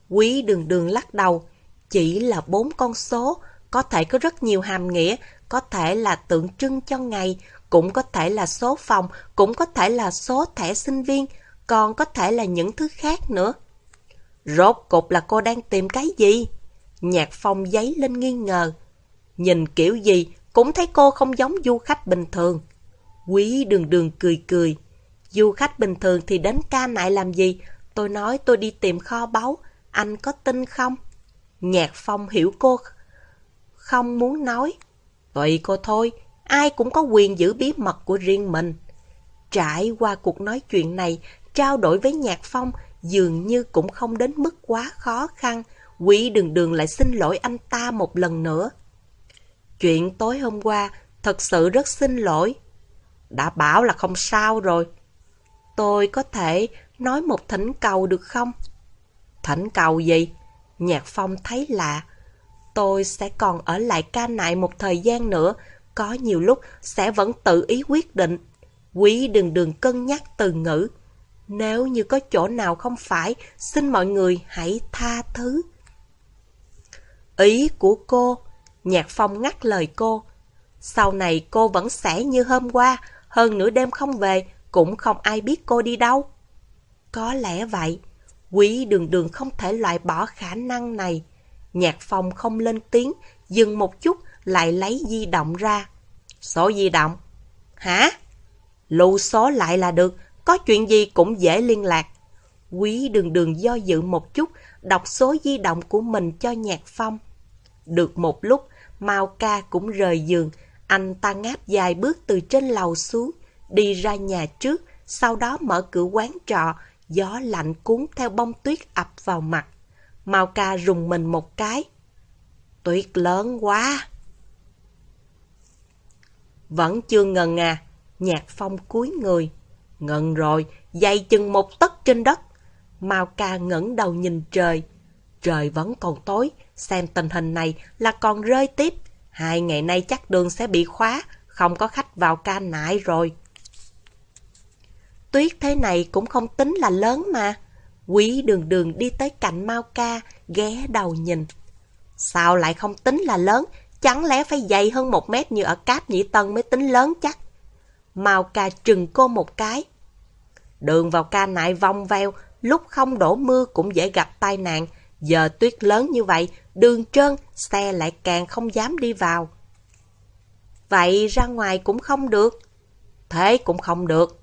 Quý đường đường lắc đầu, Chỉ là bốn con số có thể có rất nhiều hàm nghĩa, có thể là tượng trưng cho ngày, cũng có thể là số phòng, cũng có thể là số thẻ sinh viên, còn có thể là những thứ khác nữa. Rốt cục là cô đang tìm cái gì? Nhạc phong giấy lên nghi ngờ. Nhìn kiểu gì cũng thấy cô không giống du khách bình thường. Quý đường đường cười cười. Du khách bình thường thì đến ca nại làm gì? Tôi nói tôi đi tìm kho báu. Anh có tin không? Nhạc phong hiểu cô không muốn nói. Tùy cô thôi, ai cũng có quyền giữ bí mật của riêng mình. Trải qua cuộc nói chuyện này, trao đổi với Nhạc Phong dường như cũng không đến mức quá khó khăn. Quỷ đường đường lại xin lỗi anh ta một lần nữa. Chuyện tối hôm qua, thật sự rất xin lỗi. Đã bảo là không sao rồi. Tôi có thể nói một thỉnh cầu được không? Thỉnh cầu gì? Nhạc Phong thấy lạ, Tôi sẽ còn ở lại ca nại một thời gian nữa, có nhiều lúc sẽ vẫn tự ý quyết định. Quý đừng đừng cân nhắc từ ngữ. Nếu như có chỗ nào không phải, xin mọi người hãy tha thứ. Ý của cô, Nhạc Phong ngắt lời cô. Sau này cô vẫn sẽ như hôm qua, hơn nửa đêm không về, cũng không ai biết cô đi đâu. Có lẽ vậy, quý đường đường không thể loại bỏ khả năng này. Nhạc phong không lên tiếng, dừng một chút, lại lấy di động ra. Số di động? Hả? Lưu số lại là được, có chuyện gì cũng dễ liên lạc. Quý đường đường do dự một chút, đọc số di động của mình cho nhạc phong. Được một lúc, Mao ca cũng rời giường, anh ta ngáp dài bước từ trên lầu xuống, đi ra nhà trước, sau đó mở cửa quán trọ, gió lạnh cuốn theo bông tuyết ập vào mặt. Mao ca rùng mình một cái. Tuyết lớn quá. Vẫn chưa ngần à, nhạc phong cúi người. Ngần rồi, dây chừng một tấc trên đất. Mao ca ngẩng đầu nhìn trời. Trời vẫn còn tối, xem tình hình này là còn rơi tiếp. Hai ngày nay chắc đường sẽ bị khóa, không có khách vào ca nại rồi. Tuyết thế này cũng không tính là lớn mà. Quý đường đường đi tới cạnh Mao Ca, ghé đầu nhìn. Sao lại không tính là lớn? Chẳng lẽ phải dày hơn một mét như ở Cáp Nhĩ Tân mới tính lớn chắc? Mao Ca trừng cô một cái. Đường vào ca nại vong veo, lúc không đổ mưa cũng dễ gặp tai nạn. Giờ tuyết lớn như vậy, đường trơn, xe lại càng không dám đi vào. Vậy ra ngoài cũng không được. Thế cũng không được.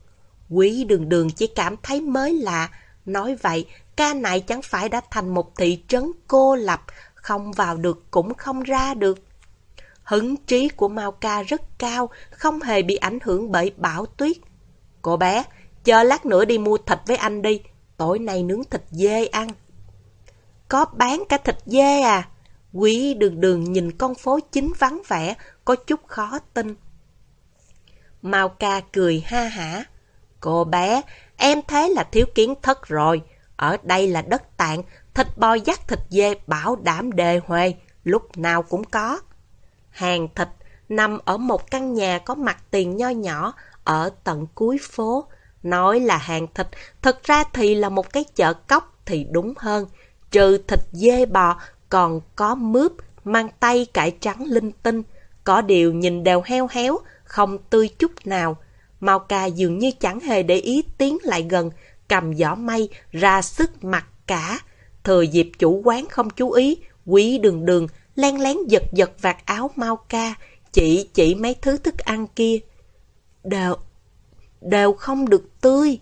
Quý đường đường chỉ cảm thấy mới lạ. Nói vậy, ca này chẳng phải đã thành một thị trấn cô lập, không vào được cũng không ra được. Hứng trí của Mao Ca rất cao, không hề bị ảnh hưởng bởi bão tuyết. Cô bé, chờ lát nữa đi mua thịt với anh đi, tối nay nướng thịt dê ăn. Có bán cả thịt dê à? Quý đường đường nhìn con phố chính vắng vẻ, có chút khó tin. Mao ca cười ha hả. Cô bé, em thế là thiếu kiến thức rồi. Ở đây là đất tạng, thịt bò dắt thịt dê bảo đảm đề huề, lúc nào cũng có. Hàng thịt nằm ở một căn nhà có mặt tiền nho nhỏ ở tận cuối phố. Nói là hàng thịt, thật ra thì là một cái chợ cóc thì đúng hơn. Trừ thịt dê bò, còn có mướp, mang tay cải trắng linh tinh. Có điều nhìn đều heo héo, không tươi chút nào. Mao ca dường như chẳng hề để ý tiến lại gần, cầm giỏ may ra sức mặt cả. Thừa dịp chủ quán không chú ý, quý đường đường, len lén giật giật vạt áo Mao ca, chỉ chỉ mấy thứ thức ăn kia. Đều, đều không được tươi.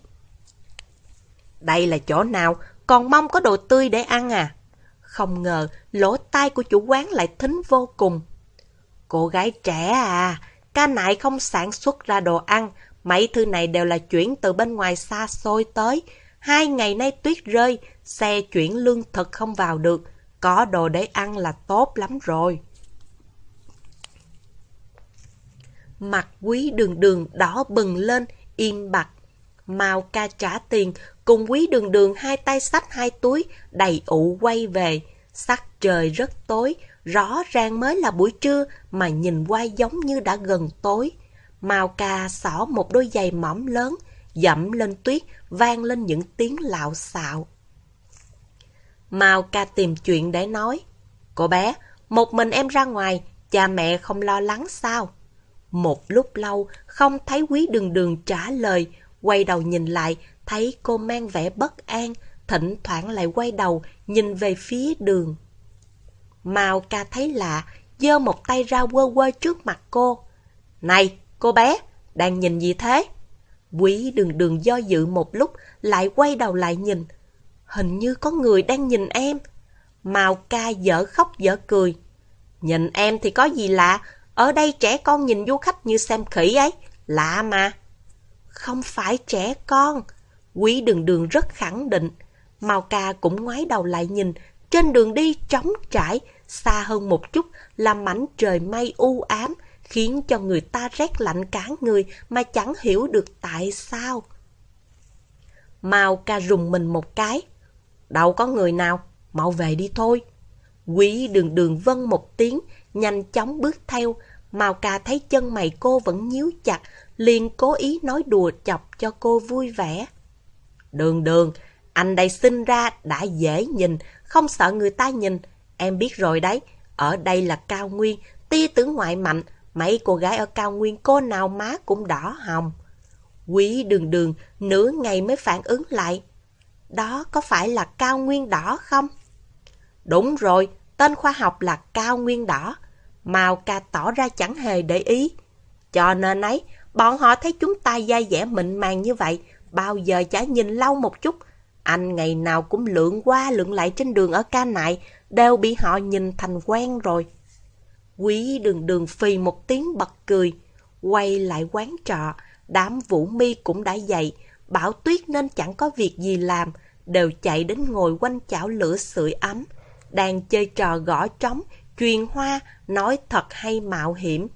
Đây là chỗ nào, còn mong có đồ tươi để ăn à? Không ngờ, lỗ tai của chủ quán lại thính vô cùng. Cô gái trẻ à, ca nại không sản xuất ra đồ ăn, mấy thư này đều là chuyển từ bên ngoài xa xôi tới. Hai ngày nay tuyết rơi, xe chuyển lương thực không vào được, có đồ để ăn là tốt lắm rồi. Mặt quý đường đường đỏ bừng lên, im bặt. Mao ca trả tiền, cùng quý đường đường hai tay sách hai túi, đầy ụ quay về. Sắc trời rất tối, rõ ràng mới là buổi trưa mà nhìn qua giống như đã gần tối. Mao ca xỏ một đôi giày mỏng lớn, dẫm lên tuyết, vang lên những tiếng lạo xạo. Mao ca tìm chuyện để nói. Cô bé, một mình em ra ngoài, cha mẹ không lo lắng sao? Một lúc lâu, không thấy quý đường đường trả lời, quay đầu nhìn lại, thấy cô mang vẻ bất an, thỉnh thoảng lại quay đầu, nhìn về phía đường. Mao ca thấy lạ, giơ một tay ra quơ quơ trước mặt cô. Này, cô bé, đang nhìn gì thế? Quý đường đường do dự một lúc, lại quay đầu lại nhìn. Hình như có người đang nhìn em. Mao ca dở khóc dở cười. Nhìn em thì có gì lạ, ở đây trẻ con nhìn du khách như xem khỉ ấy, lạ mà. Không phải trẻ con. Quý đường đường rất khẳng định. Mao ca cũng ngoái đầu lại nhìn, trên đường đi trống trải, xa hơn một chút là mảnh trời mây u ám, khiến cho người ta rét lạnh cả người mà chẳng hiểu được tại sao. Mao ca rùng mình một cái. Đâu có người nào, mau về đi thôi. Quý đường đường vân một tiếng, nhanh chóng bước theo. Mao ca thấy chân mày cô vẫn nhíu chặt, liền cố ý nói đùa chọc cho cô vui vẻ. Đường đường, anh đây sinh ra đã dễ nhìn, không sợ người ta nhìn. Em biết rồi đấy, ở đây là cao nguyên, tia tử ngoại mạnh, mấy cô gái ở cao nguyên cô nào má cũng đỏ hồng. Quý đường đường nửa ngày mới phản ứng lại. Đó có phải là cao nguyên đỏ không? Đúng rồi, tên khoa học là cao nguyên đỏ. Mao ca tỏ ra chẳng hề để ý. Cho nên ấy, bọn họ thấy chúng ta da dẻ mịn màng như vậy, bao giờ chả nhìn lâu một chút. Anh ngày nào cũng lượn qua lượn lại trên đường ở ca nại, đều bị họ nhìn thành quen rồi. Quý đường đường phì một tiếng bật cười, quay lại quán trọ, đám vũ mi cũng đã dậy, bảo tuyết nên chẳng có việc gì làm, đều chạy đến ngồi quanh chảo lửa sưởi ấm, đang chơi trò gõ trống, truyền hoa, nói thật hay mạo hiểm.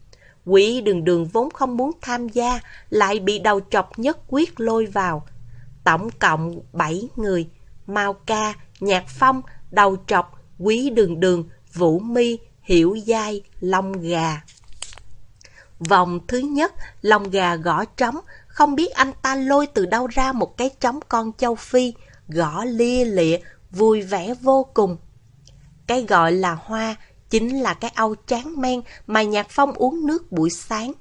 Quỷ đường đường vốn không muốn tham gia, lại bị đầu trọc nhất quyết lôi vào. Tổng cộng 7 người, Mao Ca, Nhạc Phong, Đầu Trọc, Quý Đường Đường, Vũ Mi, Hiểu dai, lông Gà. Vòng thứ nhất, lông Gà gõ trống, không biết anh ta lôi từ đâu ra một cái trống con châu Phi, gõ lia lịa, vui vẻ vô cùng. Cái gọi là hoa chính là cái âu tráng men mà Nhạc Phong uống nước buổi sáng.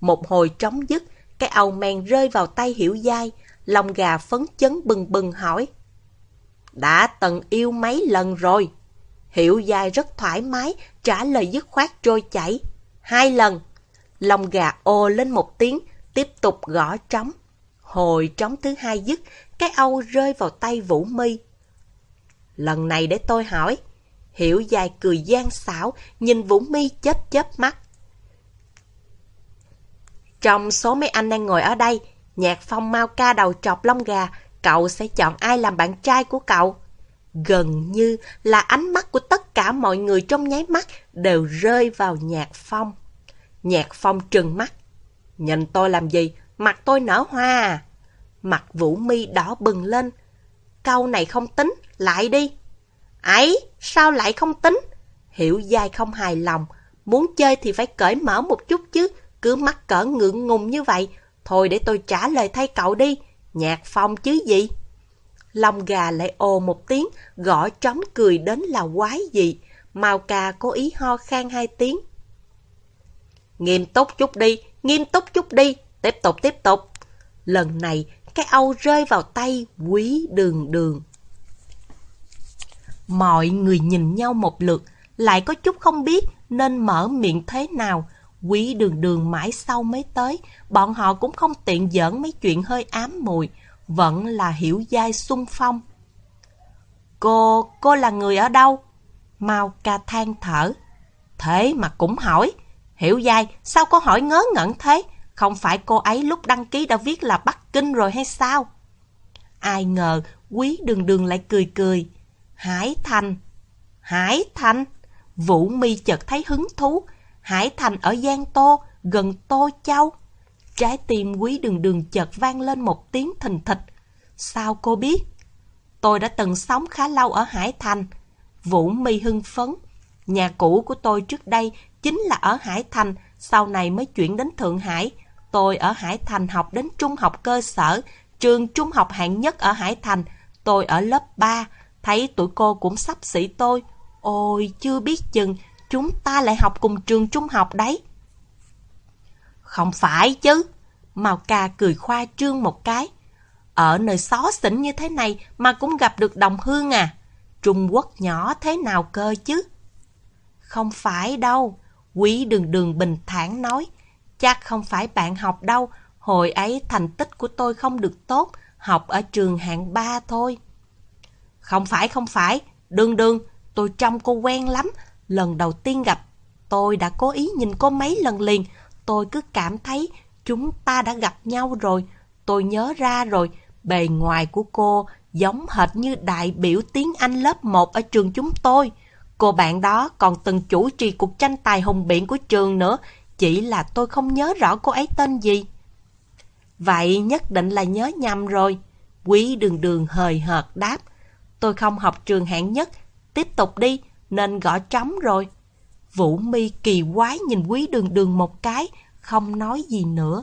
Một hồi trống dứt, cái âu men rơi vào tay Hiểu dai, lòng gà phấn chấn bừng bừng hỏi. Đã từng yêu mấy lần rồi. Hiểu dài rất thoải mái, trả lời dứt khoát trôi chảy. Hai lần. Lòng gà ô lên một tiếng, tiếp tục gõ trống. Hồi trống thứ hai dứt, cái âu rơi vào tay Vũ My. Lần này để tôi hỏi. Hiểu dài cười gian xảo, nhìn Vũ My chớp chớp mắt. Trong số mấy anh đang ngồi ở đây, nhạc phong mau ca đầu trọc lông gà, cậu sẽ chọn ai làm bạn trai của cậu? Gần như là ánh mắt của tất cả mọi người trong nháy mắt đều rơi vào nhạc phong. Nhạc phong trừng mắt. Nhìn tôi làm gì? Mặt tôi nở hoa à? Mặt Vũ Mi đỏ bừng lên. Câu này không tính, lại đi. Ấy, sao lại không tính? Hiểu dai không hài lòng. Muốn chơi thì phải cởi mở một chút chứ. Cứ mắc cỡ ngượng ngùng như vậy. Thôi để tôi trả lời thay cậu đi. Nhạc phong chứ gì? Lòng gà lại ồ một tiếng, gõ trống cười đến là quái gì. Mao ca cố ý ho khan hai tiếng. Nghiêm túc chút đi, nghiêm túc chút đi, tiếp tục tiếp tục. Lần này, cái âu rơi vào tay quý đường đường. Mọi người nhìn nhau một lượt, lại có chút không biết nên mở miệng thế nào. Quý đường đường mãi sau mới tới, bọn họ cũng không tiện giỡn mấy chuyện hơi ám mùi, vẫn là hiểu giai sung phong. Cô, cô là người ở đâu? Mau ca than thở. Thế mà cũng hỏi. Hiểu giai, sao cô hỏi ngớ ngẩn thế? Không phải cô ấy lúc đăng ký đã viết là Bắc Kinh rồi hay sao? Ai ngờ, quý đường đường lại cười cười. Hải Thành. Hải Thành? Vũ mi chợt thấy hứng thú. Hải Thành ở Giang Tô, gần Tô Châu. Trái tim quý đường đường chợt vang lên một tiếng thình thịch. Sao cô biết? Tôi đã từng sống khá lâu ở Hải Thành. Vũ mi hưng phấn. Nhà cũ của tôi trước đây chính là ở Hải Thành, sau này mới chuyển đến Thượng Hải. Tôi ở Hải Thành học đến trung học cơ sở, trường trung học hạng nhất ở Hải Thành. Tôi ở lớp 3, thấy tụi cô cũng sắp xỉ tôi. Ôi, chưa biết chừng, chúng ta lại học cùng trường trung học đấy. Không phải chứ. Màu ca cười khoa trương một cái. Ở nơi xó xỉnh như thế này mà cũng gặp được đồng hương à. Trung Quốc nhỏ thế nào cơ chứ? Không phải đâu. Quý đường đường bình thản nói. Chắc không phải bạn học đâu. Hồi ấy thành tích của tôi không được tốt. Học ở trường hạng 3 thôi. Không phải, không phải. Đường đường, tôi trông cô quen lắm. Lần đầu tiên gặp, tôi đã cố ý nhìn cô mấy lần liền. Tôi cứ cảm thấy chúng ta đã gặp nhau rồi. Tôi nhớ ra rồi, bề ngoài của cô giống hệt như đại biểu tiếng Anh lớp 1 ở trường chúng tôi. Cô bạn đó còn từng chủ trì cuộc tranh tài hùng biện của trường nữa, chỉ là tôi không nhớ rõ cô ấy tên gì. Vậy nhất định là nhớ nhầm rồi. Quý đường đường hời hợt đáp. Tôi không học trường hạng nhất, tiếp tục đi, nên gõ trống rồi. Vũ mi kỳ quái nhìn quý đường đường một cái, không nói gì nữa.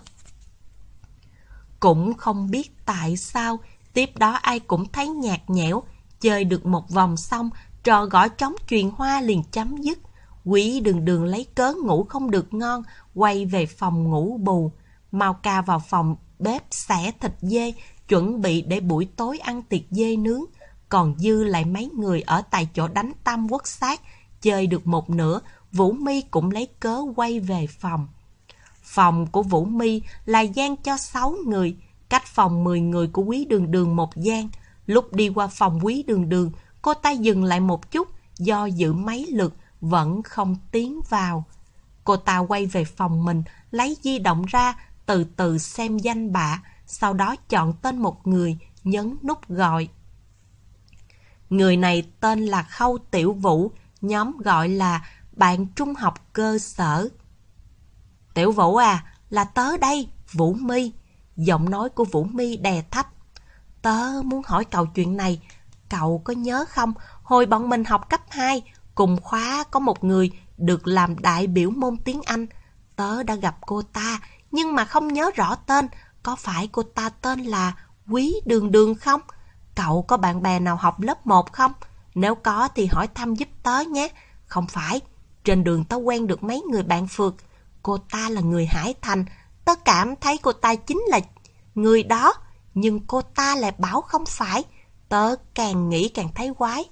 Cũng không biết tại sao, tiếp đó ai cũng thấy nhạt nhẽo, chơi được một vòng xong, trò gõ trống truyền hoa liền chấm dứt. Quý đường đường lấy cớ ngủ không được ngon, quay về phòng ngủ bù. Mau ca vào phòng bếp xẻ thịt dê, chuẩn bị để buổi tối ăn tiệc dê nướng. Còn dư lại mấy người ở tại chỗ đánh tam quốc sát, chơi được một nửa, Vũ Mi cũng lấy cớ quay về phòng. Phòng của Vũ Mi là gian cho 6 người, cách phòng 10 người của Quý Đường Đường một gian. Lúc đi qua phòng Quý Đường Đường, cô ta dừng lại một chút, do dự mấy lượt, vẫn không tiến vào. Cô ta quay về phòng mình, lấy di động ra, từ từ xem danh bạ, sau đó chọn tên một người, nhấn nút gọi. Người này tên là Khâu Tiểu Vũ, nhóm gọi là bạn Trung học Cơ Sở. Tiểu Vũ à, là tớ đây, Vũ My. Giọng nói của Vũ My đè thấp. Tớ muốn hỏi cậu chuyện này, cậu có nhớ không? Hồi bọn mình học cấp 2, cùng khóa có một người được làm đại biểu môn tiếng Anh. Tớ đã gặp cô ta, nhưng mà không nhớ rõ tên. Có phải cô ta tên là Quý Đường Đường không? Cậu có bạn bè nào học lớp 1 không? Nếu có thì hỏi thăm giúp tớ nhé. Không phải, trên đường tớ quen được mấy người bạn phượt. Cô ta là người Hải Thành. Tớ cảm thấy cô ta chính là người đó. Nhưng cô ta lại bảo không phải. Tớ càng nghĩ càng thấy quái.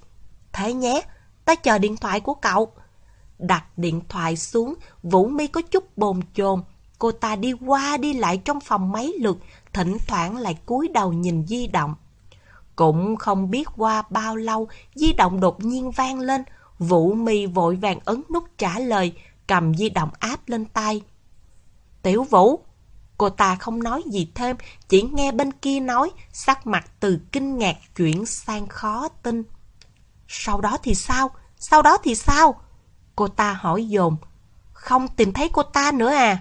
Thế nhé, tớ chờ điện thoại của cậu. Đặt điện thoại xuống, Vũ mi có chút bồn chồn. Cô ta đi qua đi lại trong phòng mấy lượt, thỉnh thoảng lại cúi đầu nhìn di động. Cũng không biết qua bao lâu, di động đột nhiên vang lên. Vũ mi vội vàng ấn nút trả lời, cầm di động áp lên tay. Tiểu Vũ! Cô ta không nói gì thêm, chỉ nghe bên kia nói, sắc mặt từ kinh ngạc chuyển sang khó tin. Sau đó thì sao? Sau đó thì sao? Cô ta hỏi dồn. Không tìm thấy cô ta nữa à?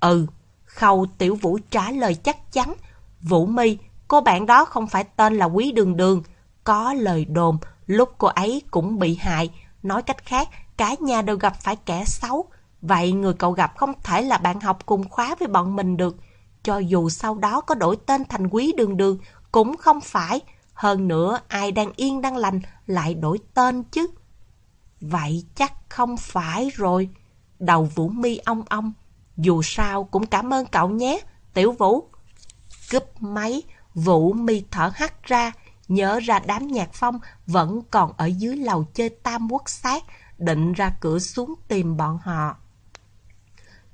Ừ, Khâu Tiểu Vũ trả lời chắc chắn. Vũ mi cô bạn đó không phải tên là Quý Đường Đường. Có lời đồn, lúc cô ấy cũng bị hại. Nói cách khác, cả nhà đều gặp phải kẻ xấu. Vậy người cậu gặp không thể là bạn học cùng khóa với bọn mình được. Cho dù sau đó có đổi tên thành Quý Đường Đường, cũng không phải. Hơn nữa, ai đang yên đang lành lại đổi tên chứ. Vậy chắc không phải rồi. Đầu Vũ mi ong ong. Dù sao cũng cảm ơn cậu nhé, Tiểu Vũ. Cúp máy, Vũ mi thở hắt ra, nhớ ra đám nhạc phong vẫn còn ở dưới lầu chơi tam quốc sát, định ra cửa xuống tìm bọn họ.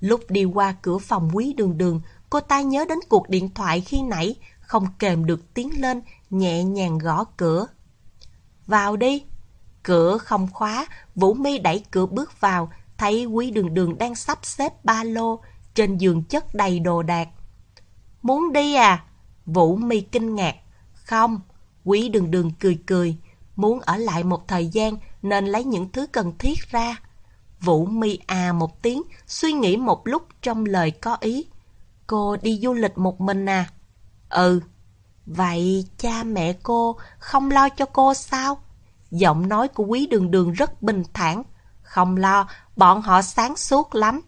Lúc đi qua cửa phòng quý đường đường, cô ta nhớ đến cuộc điện thoại khi nãy, không kềm được tiếng lên, nhẹ nhàng gõ cửa. Vào đi. Cửa không khóa, Vũ mi đẩy cửa bước vào, thấy quý đường đường đang sắp xếp ba lô, trên giường chất đầy đồ đạc. Muốn đi à? Vũ mi kinh ngạc. Không, quý đường đường cười cười, muốn ở lại một thời gian nên lấy những thứ cần thiết ra. Vũ mi à một tiếng, suy nghĩ một lúc trong lời có ý. Cô đi du lịch một mình à? Ừ. Vậy cha mẹ cô không lo cho cô sao? Giọng nói của quý đường đường rất bình thản. Không lo, bọn họ sáng suốt lắm.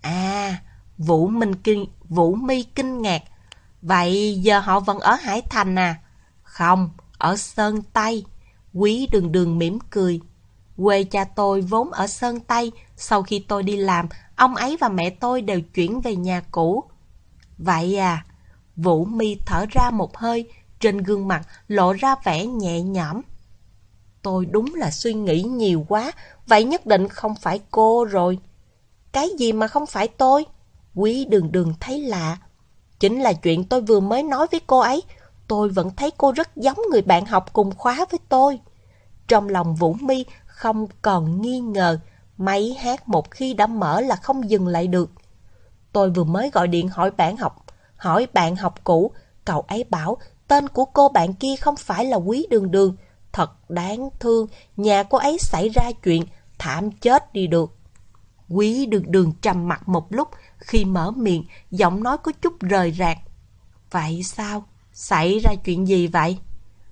À, Vũ Minh kinh, Vũ Mi kinh ngạc. Vậy giờ họ vẫn ở Hải Thành à? Không, ở Sơn Tây. Quý đường đường mỉm cười. Quê cha tôi vốn ở Sơn Tây, sau khi tôi đi làm, ông ấy và mẹ tôi đều chuyển về nhà cũ. Vậy à, Vũ mi thở ra một hơi, trên gương mặt lộ ra vẻ nhẹ nhõm. Tôi đúng là suy nghĩ nhiều quá, vậy nhất định không phải cô rồi. Cái gì mà không phải tôi? Quý đường đường thấy lạ. Chính là chuyện tôi vừa mới nói với cô ấy, tôi vẫn thấy cô rất giống người bạn học cùng khóa với tôi. Trong lòng Vũ mi không còn nghi ngờ, máy hát một khi đã mở là không dừng lại được. Tôi vừa mới gọi điện hỏi bạn học, hỏi bạn học cũ, cậu ấy bảo tên của cô bạn kia không phải là Quý Đường Đường. Thật đáng thương, nhà cô ấy xảy ra chuyện, thảm chết đi được. Quý Đường Đường trầm mặt một lúc, khi mở miệng, giọng nói có chút rời rạc. Vậy sao? Xảy ra chuyện gì vậy?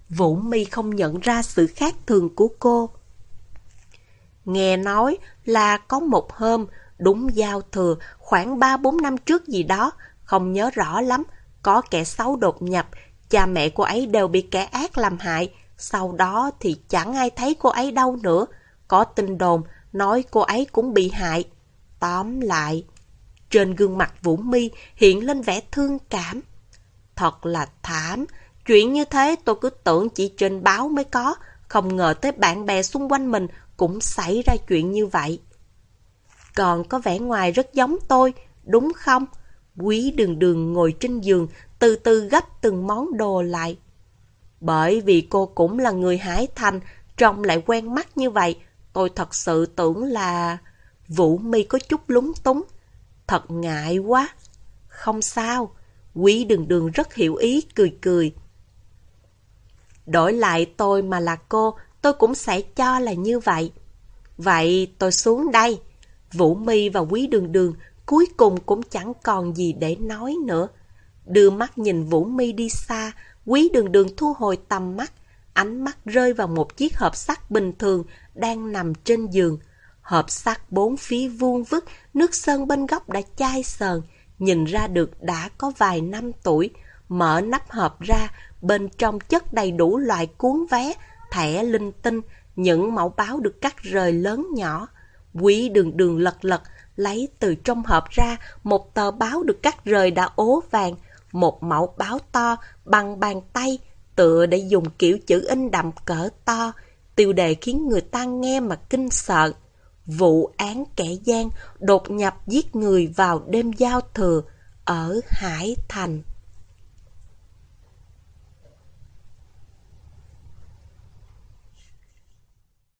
Vũ mi không nhận ra sự khác thường của cô. Nghe nói là có một hôm, đúng giao thừa, khoảng 3-4 năm trước gì đó, không nhớ rõ lắm, có kẻ xấu đột nhập, cha mẹ cô ấy đều bị kẻ ác làm hại, sau đó thì chẳng ai thấy cô ấy đâu nữa. Có tin đồn nói cô ấy cũng bị hại. Tóm lại, trên gương mặt Vũ Mi hiện lên vẻ thương cảm. Thật là thảm, chuyện như thế tôi cứ tưởng chỉ trên báo mới có, không ngờ tới bạn bè xung quanh mình cũng xảy ra chuyện như vậy. Còn có vẻ ngoài rất giống tôi, đúng không? Quý đường đường ngồi trên giường, từ từ gấp từng món đồ lại. Bởi vì cô cũng là người Hải Thành, trông lại quen mắt như vậy, tôi thật sự tưởng là... Vũ mi có chút lúng túng. Thật ngại quá. Không sao, quý đường đường rất hiểu ý, cười cười. Đổi lại tôi mà là cô, tôi cũng sẽ cho là như vậy. Vậy tôi xuống đây. Vũ mi và Quý Đường Đường cuối cùng cũng chẳng còn gì để nói nữa. Đưa mắt nhìn Vũ mi đi xa, Quý Đường Đường thu hồi tầm mắt, ánh mắt rơi vào một chiếc hộp sắt bình thường đang nằm trên giường. Hộp sắt bốn phía vuông vức, nước sơn bên góc đã chai sờn, nhìn ra được đã có vài năm tuổi. Mở nắp hộp ra, bên trong chất đầy đủ loại cuốn vé, thẻ linh tinh, những mẫu báo được cắt rời lớn nhỏ. Quý đường đường lật lật, lấy từ trong hộp ra một tờ báo được cắt rời đã ố vàng, một mẫu báo to bằng bàn tay, Tựa để dùng kiểu chữ in đậm cỡ to, tiêu đề khiến người ta nghe mà kinh sợ. Vụ án kẻ gian đột nhập giết người vào đêm giao thừa ở Hải Thành.